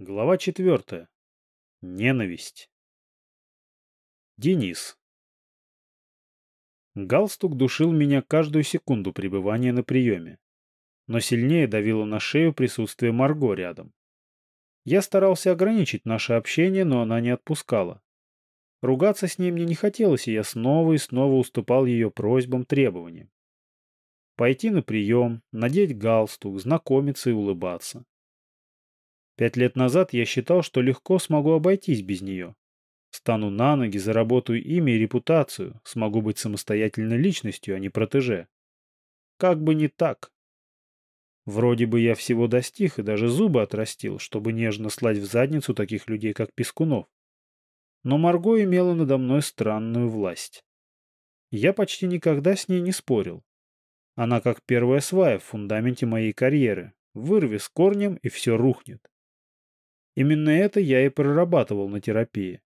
Глава четвертая. Ненависть. Денис. Галстук душил меня каждую секунду пребывания на приеме. Но сильнее давило на шею присутствие Марго рядом. Я старался ограничить наше общение, но она не отпускала. Ругаться с ней мне не хотелось, и я снова и снова уступал ее просьбам, требованиям. Пойти на прием, надеть галстук, знакомиться и улыбаться. Пять лет назад я считал, что легко смогу обойтись без нее. Стану на ноги, заработаю имя и репутацию, смогу быть самостоятельной личностью, а не протеже. Как бы не так. Вроде бы я всего достиг и даже зубы отрастил, чтобы нежно слать в задницу таких людей, как Пескунов. Но Марго имела надо мной странную власть. Я почти никогда с ней не спорил. Она как первая свая в фундаменте моей карьеры. Вырви с корнем, и все рухнет. Именно это я и прорабатывал на терапии.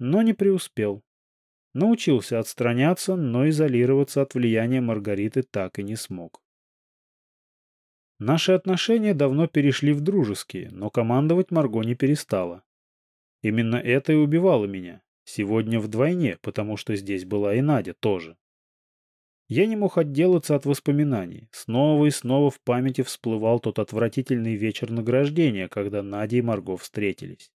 Но не преуспел. Научился отстраняться, но изолироваться от влияния Маргариты так и не смог. Наши отношения давно перешли в дружеские, но командовать Марго не перестала. Именно это и убивало меня. Сегодня вдвойне, потому что здесь была и Надя тоже. Я не мог отделаться от воспоминаний. Снова и снова в памяти всплывал тот отвратительный вечер награждения, когда Надя и Марго встретились.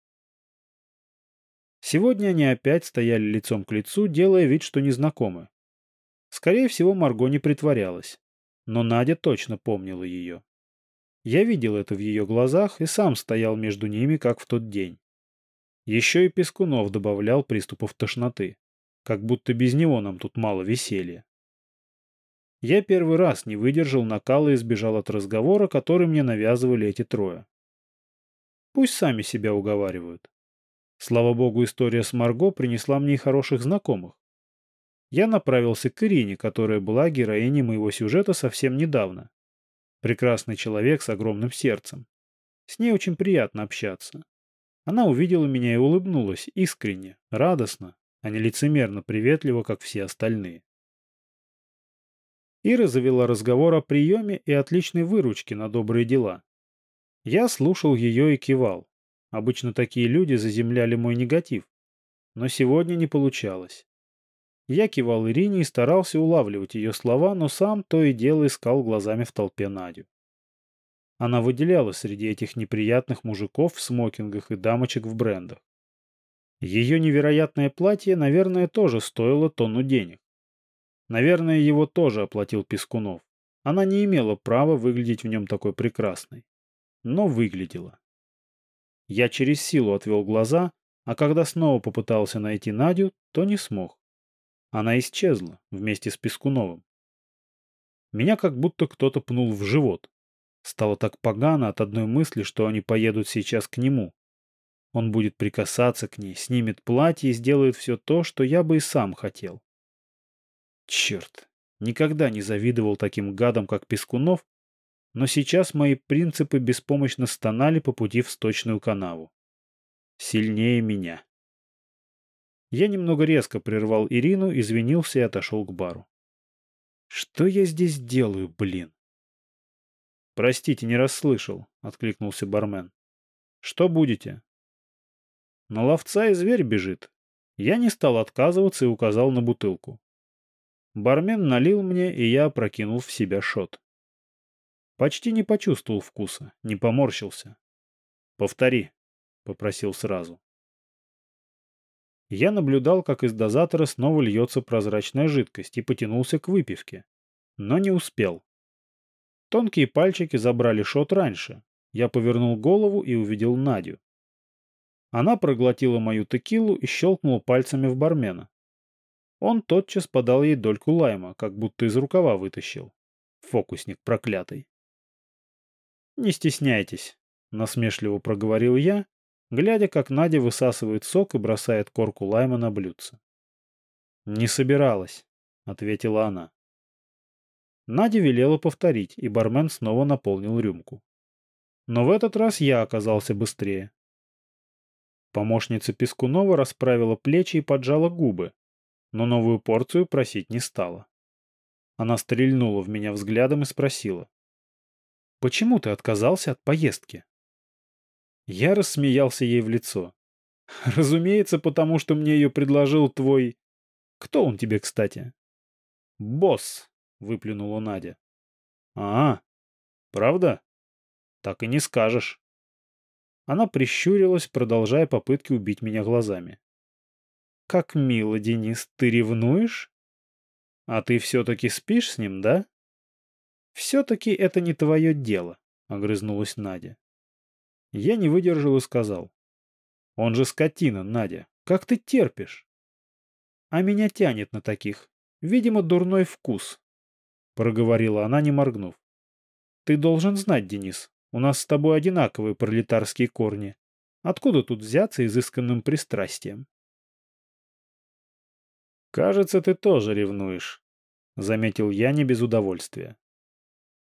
Сегодня они опять стояли лицом к лицу, делая вид, что незнакомы. Скорее всего, Марго не притворялась. Но Надя точно помнила ее. Я видел это в ее глазах и сам стоял между ними, как в тот день. Еще и Пескунов добавлял приступов тошноты. Как будто без него нам тут мало веселья. Я первый раз не выдержал накала и сбежал от разговора, который мне навязывали эти трое. Пусть сами себя уговаривают. Слава богу, история с Марго принесла мне и хороших знакомых. Я направился к Ирине, которая была героиней моего сюжета совсем недавно. Прекрасный человек с огромным сердцем. С ней очень приятно общаться. Она увидела меня и улыбнулась искренне, радостно, а не лицемерно приветливо, как все остальные. Ира завела разговор о приеме и отличной выручке на добрые дела. Я слушал ее и кивал. Обычно такие люди заземляли мой негатив. Но сегодня не получалось. Я кивал Ирине и старался улавливать ее слова, но сам то и дело искал глазами в толпе Надю. Она выделялась среди этих неприятных мужиков в смокингах и дамочек в брендах. Ее невероятное платье, наверное, тоже стоило тонну денег. Наверное, его тоже оплатил Пескунов. Она не имела права выглядеть в нем такой прекрасной. Но выглядела. Я через силу отвел глаза, а когда снова попытался найти Надю, то не смог. Она исчезла вместе с Пескуновым. Меня как будто кто-то пнул в живот. Стало так погано от одной мысли, что они поедут сейчас к нему. Он будет прикасаться к ней, снимет платье и сделает все то, что я бы и сам хотел. Черт, никогда не завидовал таким гадам, как Пескунов, но сейчас мои принципы беспомощно стонали по пути в сточную канаву. Сильнее меня. Я немного резко прервал Ирину, извинился и отошел к бару. Что я здесь делаю, блин? Простите, не расслышал, откликнулся бармен. Что будете? На ловца и зверь бежит. Я не стал отказываться и указал на бутылку. Бармен налил мне, и я опрокинул в себя шот. Почти не почувствовал вкуса, не поморщился. «Повтори», — попросил сразу. Я наблюдал, как из дозатора снова льется прозрачная жидкость, и потянулся к выпивке. Но не успел. Тонкие пальчики забрали шот раньше. Я повернул голову и увидел Надю. Она проглотила мою текилу и щелкнула пальцами в бармена. Он тотчас подал ей дольку лайма, как будто из рукава вытащил. Фокусник проклятый. «Не стесняйтесь», — насмешливо проговорил я, глядя, как Надя высасывает сок и бросает корку лайма на блюдце. «Не собиралась», — ответила она. Надя велела повторить, и бармен снова наполнил рюмку. Но в этот раз я оказался быстрее. Помощница Пескунова расправила плечи и поджала губы, но новую порцию просить не стала. Она стрельнула в меня взглядом и спросила. «Почему ты отказался от поездки?» Я рассмеялся ей в лицо. Разумеется, потому что мне ее предложил твой... Кто он тебе, кстати? Босс, выплюнула Надя. А, правда? Так и не скажешь. Она прищурилась, продолжая попытки убить меня глазами. Как мило, Денис, ты ревнуешь? А ты все-таки спишь с ним, да? Все-таки это не твое дело, огрызнулась Надя. Я не выдержал и сказал. Он же скотина, Надя. Как ты терпишь? А меня тянет на таких. Видимо, дурной вкус. Проговорила она, не моргнув. Ты должен знать, Денис, у нас с тобой одинаковые пролетарские корни. Откуда тут взяться изысканным пристрастием? «Кажется, ты тоже ревнуешь», — заметил я не без удовольствия.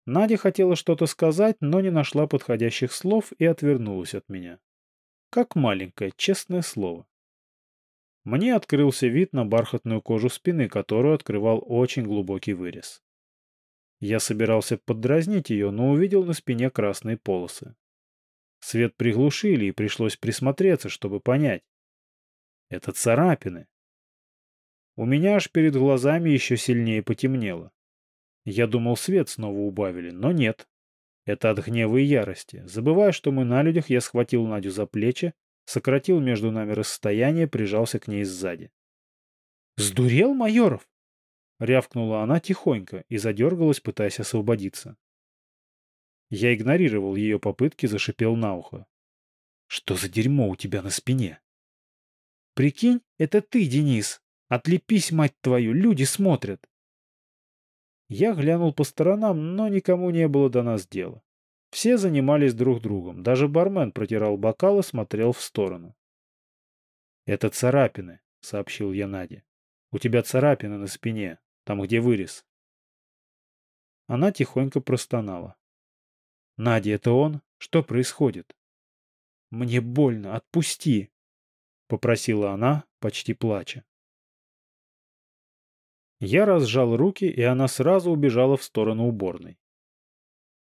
Надя хотела что-то сказать, но не нашла подходящих слов и отвернулась от меня. Как маленькое, честное слово. Мне открылся вид на бархатную кожу спины, которую открывал очень глубокий вырез. Я собирался поддразнить ее, но увидел на спине красные полосы. Свет приглушили, и пришлось присмотреться, чтобы понять. Это царапины. У меня аж перед глазами еще сильнее потемнело. Я думал, свет снова убавили, но нет. Это от гнева и ярости. Забывая, что мы на людях, я схватил Надю за плечи, сократил между нами расстояние, прижался к ней сзади. «Сдурел, Майоров?» Рявкнула она тихонько и задергалась, пытаясь освободиться. Я игнорировал ее попытки, зашипел на ухо. «Что за дерьмо у тебя на спине?» «Прикинь, это ты, Денис! Отлепись, мать твою, люди смотрят!» Я глянул по сторонам, но никому не было до нас дела. Все занимались друг другом, даже бармен протирал бокал и смотрел в сторону. «Это царапины», — сообщил я Наде. «У тебя царапины на спине. Там, где вырез. Она тихонько простонала. «Надя, это он? Что происходит?» «Мне больно, отпусти!» — попросила она, почти плача. Я разжал руки, и она сразу убежала в сторону уборной.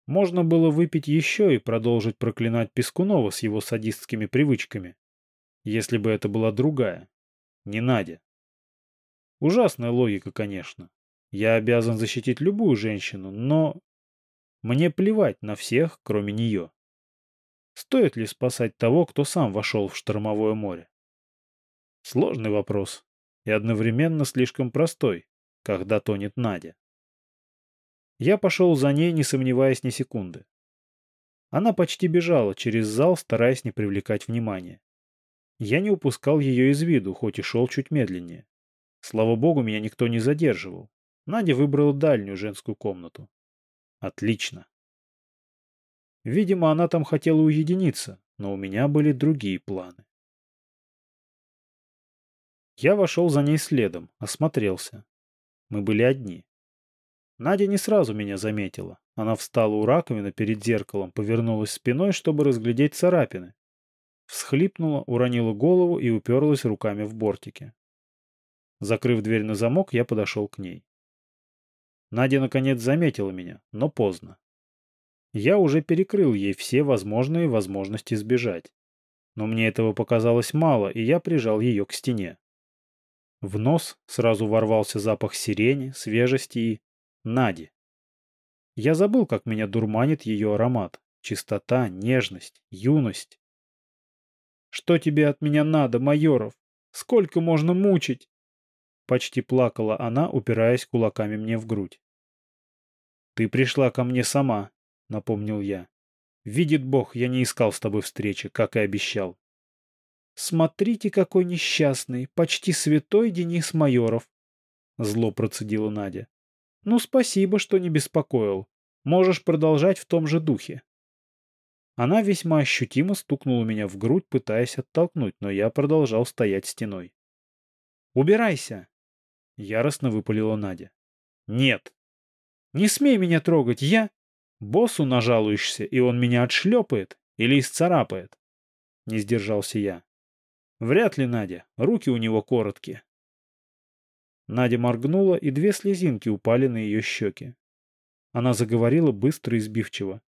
Можно было выпить еще и продолжить проклинать Пескунова с его садистскими привычками, если бы это была другая, не Надя. Ужасная логика, конечно. Я обязан защитить любую женщину, но... Мне плевать на всех, кроме нее. Стоит ли спасать того, кто сам вошел в штормовое море? Сложный вопрос. И одновременно слишком простой, когда тонет Надя. Я пошел за ней, не сомневаясь ни секунды. Она почти бежала через зал, стараясь не привлекать внимания. Я не упускал ее из виду, хоть и шел чуть медленнее. Слава богу, меня никто не задерживал. Надя выбрала дальнюю женскую комнату. Отлично. Видимо, она там хотела уединиться, но у меня были другие планы. Я вошел за ней следом, осмотрелся. Мы были одни. Надя не сразу меня заметила. Она встала у раковины перед зеркалом, повернулась спиной, чтобы разглядеть царапины. Всхлипнула, уронила голову и уперлась руками в бортики. Закрыв дверь на замок, я подошел к ней. Надя наконец заметила меня, но поздно. Я уже перекрыл ей все возможные возможности сбежать. Но мне этого показалось мало, и я прижал ее к стене. В нос сразу ворвался запах сирени, свежести и... Нади. Я забыл, как меня дурманит ее аромат. Чистота, нежность, юность. «Что тебе от меня надо, Майоров? Сколько можно мучить?» Почти плакала она, упираясь кулаками мне в грудь. «Ты пришла ко мне сама», — напомнил я. «Видит Бог, я не искал с тобой встречи, как и обещал». «Смотрите, какой несчастный, почти святой Денис Майоров», — зло процедила Надя. «Ну, спасибо, что не беспокоил. Можешь продолжать в том же духе». Она весьма ощутимо стукнула меня в грудь, пытаясь оттолкнуть, но я продолжал стоять стеной. «Убирайся!» Яростно выпалила Надя. Нет. Не смей меня трогать, я... Боссу нажалуешься, и он меня отшлепает или исцарапает. Не сдержался я. Вряд ли, Надя. Руки у него короткие. Надя моргнула, и две слезинки упали на ее щеки. Она заговорила быстро и сбивчиво.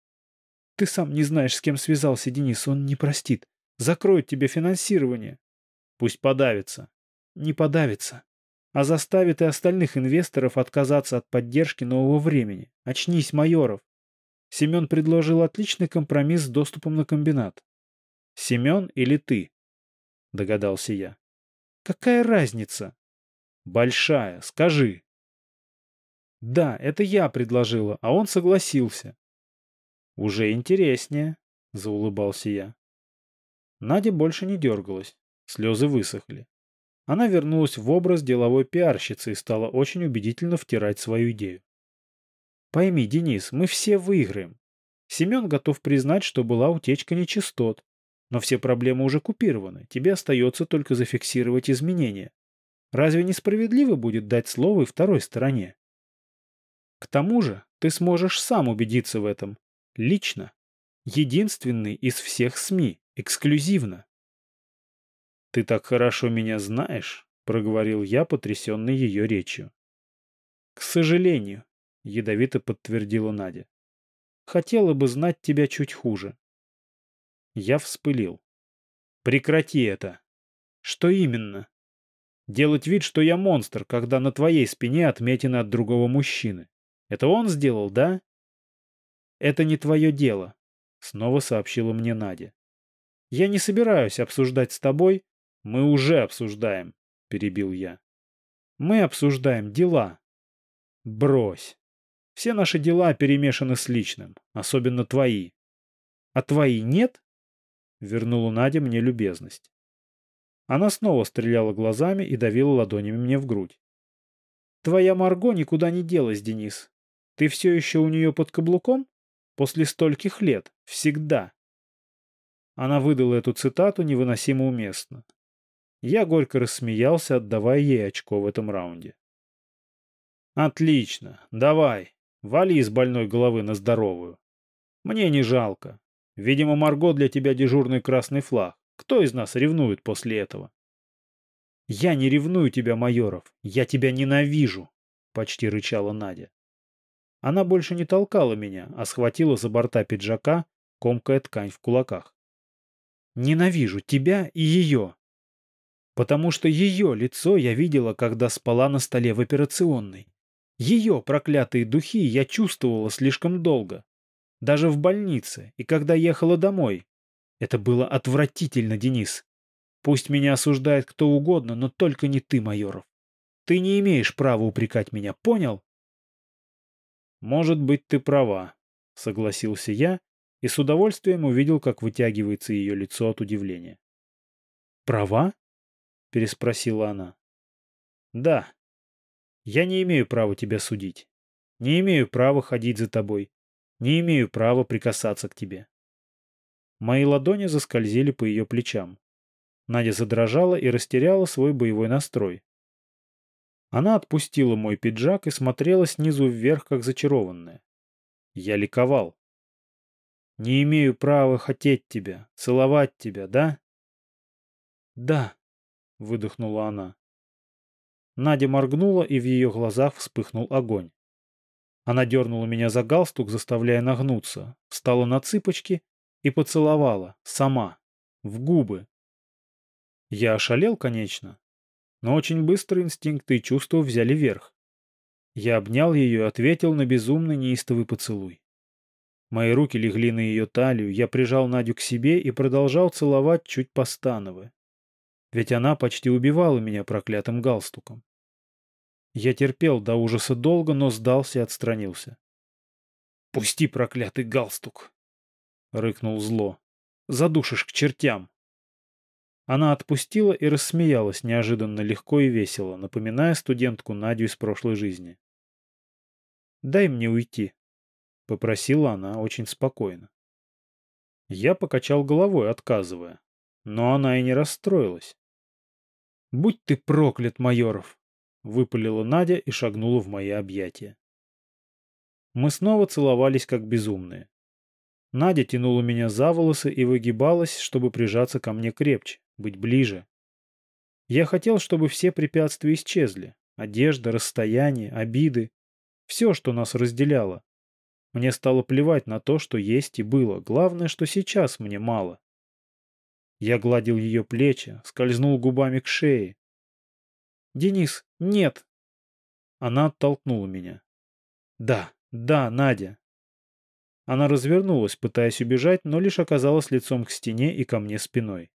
Ты сам не знаешь, с кем связался Денис, он не простит. Закроет тебе финансирование. Пусть подавится. Не подавится. А заставит и остальных инвесторов отказаться от поддержки нового времени. Очнись, Майоров. Семен предложил отличный компромисс с доступом на комбинат. Семен или ты? Догадался я. Какая разница? Большая, скажи. Да, это я предложила, а он согласился. Уже интереснее, заулыбался я. Надя больше не дергалась, слезы высохли. Она вернулась в образ деловой пиарщицы и стала очень убедительно втирать свою идею. Пойми, Денис, мы все выиграем. Семен готов признать, что была утечка нечистот, но все проблемы уже купированы, тебе остается только зафиксировать изменения. Разве несправедливо будет дать слово и второй стороне? К тому же ты сможешь сам убедиться в этом. Лично. Единственный из всех СМИ. Эксклюзивно. «Ты так хорошо меня знаешь», — проговорил я, потрясенный ее речью. «К сожалению», — ядовито подтвердила Надя. «Хотела бы знать тебя чуть хуже». Я вспылил. «Прекрати это!» «Что именно?» «Делать вид, что я монстр, когда на твоей спине отметина от другого мужчины. Это он сделал, да?» «Это не твое дело», — снова сообщила мне Надя. «Я не собираюсь обсуждать с тобой...» «Мы уже обсуждаем», — перебил я. «Мы обсуждаем дела». «Брось. Все наши дела перемешаны с личным, особенно твои». «А твои нет?» — вернула Надя мне любезность. Она снова стреляла глазами и давила ладонями мне в грудь. «Твоя Марго никуда не делась, Денис. Ты все еще у нее под каблуком? После стольких лет. Всегда». Она выдала эту цитату невыносимо уместно. Я горько рассмеялся, отдавая ей очко в этом раунде. «Отлично. Давай. Вали из больной головы на здоровую. Мне не жалко. Видимо, Марго для тебя дежурный красный флаг. Кто из нас ревнует после этого?» «Я не ревную тебя, Майоров. Я тебя ненавижу!» — почти рычала Надя. Она больше не толкала меня, а схватила за борта пиджака, комкая ткань в кулаках. «Ненавижу тебя и ее!» Потому что ее лицо я видела, когда спала на столе в операционной. Ее проклятые духи я чувствовала слишком долго. Даже в больнице и когда ехала домой. Это было отвратительно, Денис. Пусть меня осуждает кто угодно, но только не ты, Майоров. Ты не имеешь права упрекать меня, понял? Может быть, ты права, согласился я и с удовольствием увидел, как вытягивается ее лицо от удивления. Права? — переспросила она. «Да. Я не имею права тебя судить. Не имею права ходить за тобой. Не имею права прикасаться к тебе». Мои ладони заскользили по ее плечам. Надя задрожала и растеряла свой боевой настрой. Она отпустила мой пиджак и смотрела снизу вверх, как зачарованная. Я ликовал. «Не имею права хотеть тебя, целовать тебя, да?» «Да», выдохнула она. Надя моргнула, и в ее глазах вспыхнул огонь. Она дернула меня за галстук, заставляя нагнуться, встала на цыпочки и поцеловала, сама, в губы. Я ошалел, конечно, но очень быстро инстинкты и чувства взяли верх. Я обнял ее и ответил на безумный неистовый поцелуй. Мои руки легли на ее талию, я прижал Надю к себе и продолжал целовать, чуть постановая. Ведь она почти убивала меня проклятым галстуком. Я терпел до ужаса долго, но сдался и отстранился. «Пусти проклятый галстук!» — рыкнул зло. «Задушишь к чертям!» Она отпустила и рассмеялась неожиданно легко и весело, напоминая студентку Надю из прошлой жизни. «Дай мне уйти», — попросила она очень спокойно. Я покачал головой, отказывая, но она и не расстроилась. «Будь ты проклят, Майоров!» — выпалила Надя и шагнула в мои объятия. Мы снова целовались, как безумные. Надя тянула меня за волосы и выгибалась, чтобы прижаться ко мне крепче, быть ближе. Я хотел, чтобы все препятствия исчезли. Одежда, расстояние, обиды. Все, что нас разделяло. Мне стало плевать на то, что есть и было. Главное, что сейчас мне мало. Я гладил ее плечи, скользнул губами к шее. «Денис, нет!» Она оттолкнула меня. «Да, да, Надя!» Она развернулась, пытаясь убежать, но лишь оказалась лицом к стене и ко мне спиной.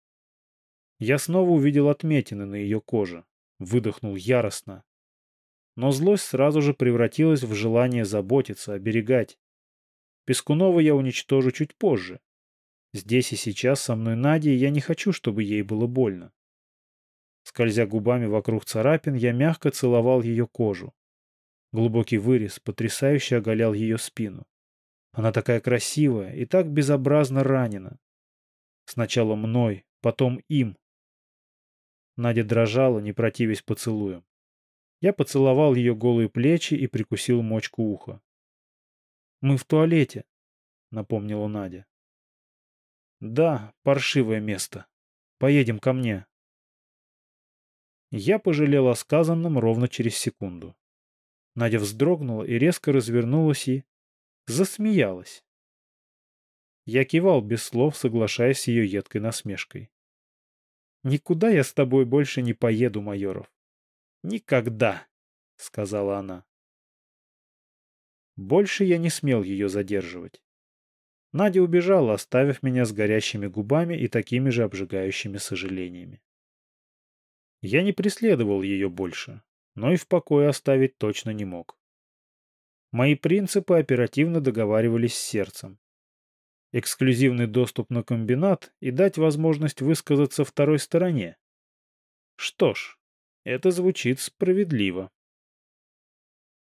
Я снова увидел отметины на ее коже. Выдохнул яростно. Но злость сразу же превратилась в желание заботиться, оберегать. Пескунова я уничтожу чуть позже. Здесь и сейчас со мной Надя, и я не хочу, чтобы ей было больно. Скользя губами вокруг царапин, я мягко целовал ее кожу. Глубокий вырез потрясающе оголял ее спину. Она такая красивая и так безобразно ранена. Сначала мной, потом им. Надя дрожала, не противясь поцелуем. Я поцеловал ее голые плечи и прикусил мочку уха. «Мы в туалете», — напомнила Надя. «Да, паршивое место. Поедем ко мне». Я пожалел о сказанном ровно через секунду. Надя вздрогнула и резко развернулась и... засмеялась. Я кивал без слов, соглашаясь с ее едкой насмешкой. «Никуда я с тобой больше не поеду, Майоров». «Никогда», — сказала она. Больше я не смел ее задерживать. Надя убежала, оставив меня с горящими губами и такими же обжигающими сожалениями. Я не преследовал ее больше, но и в покое оставить точно не мог. Мои принципы оперативно договаривались с сердцем. Эксклюзивный доступ на комбинат и дать возможность высказаться второй стороне. Что ж, это звучит справедливо.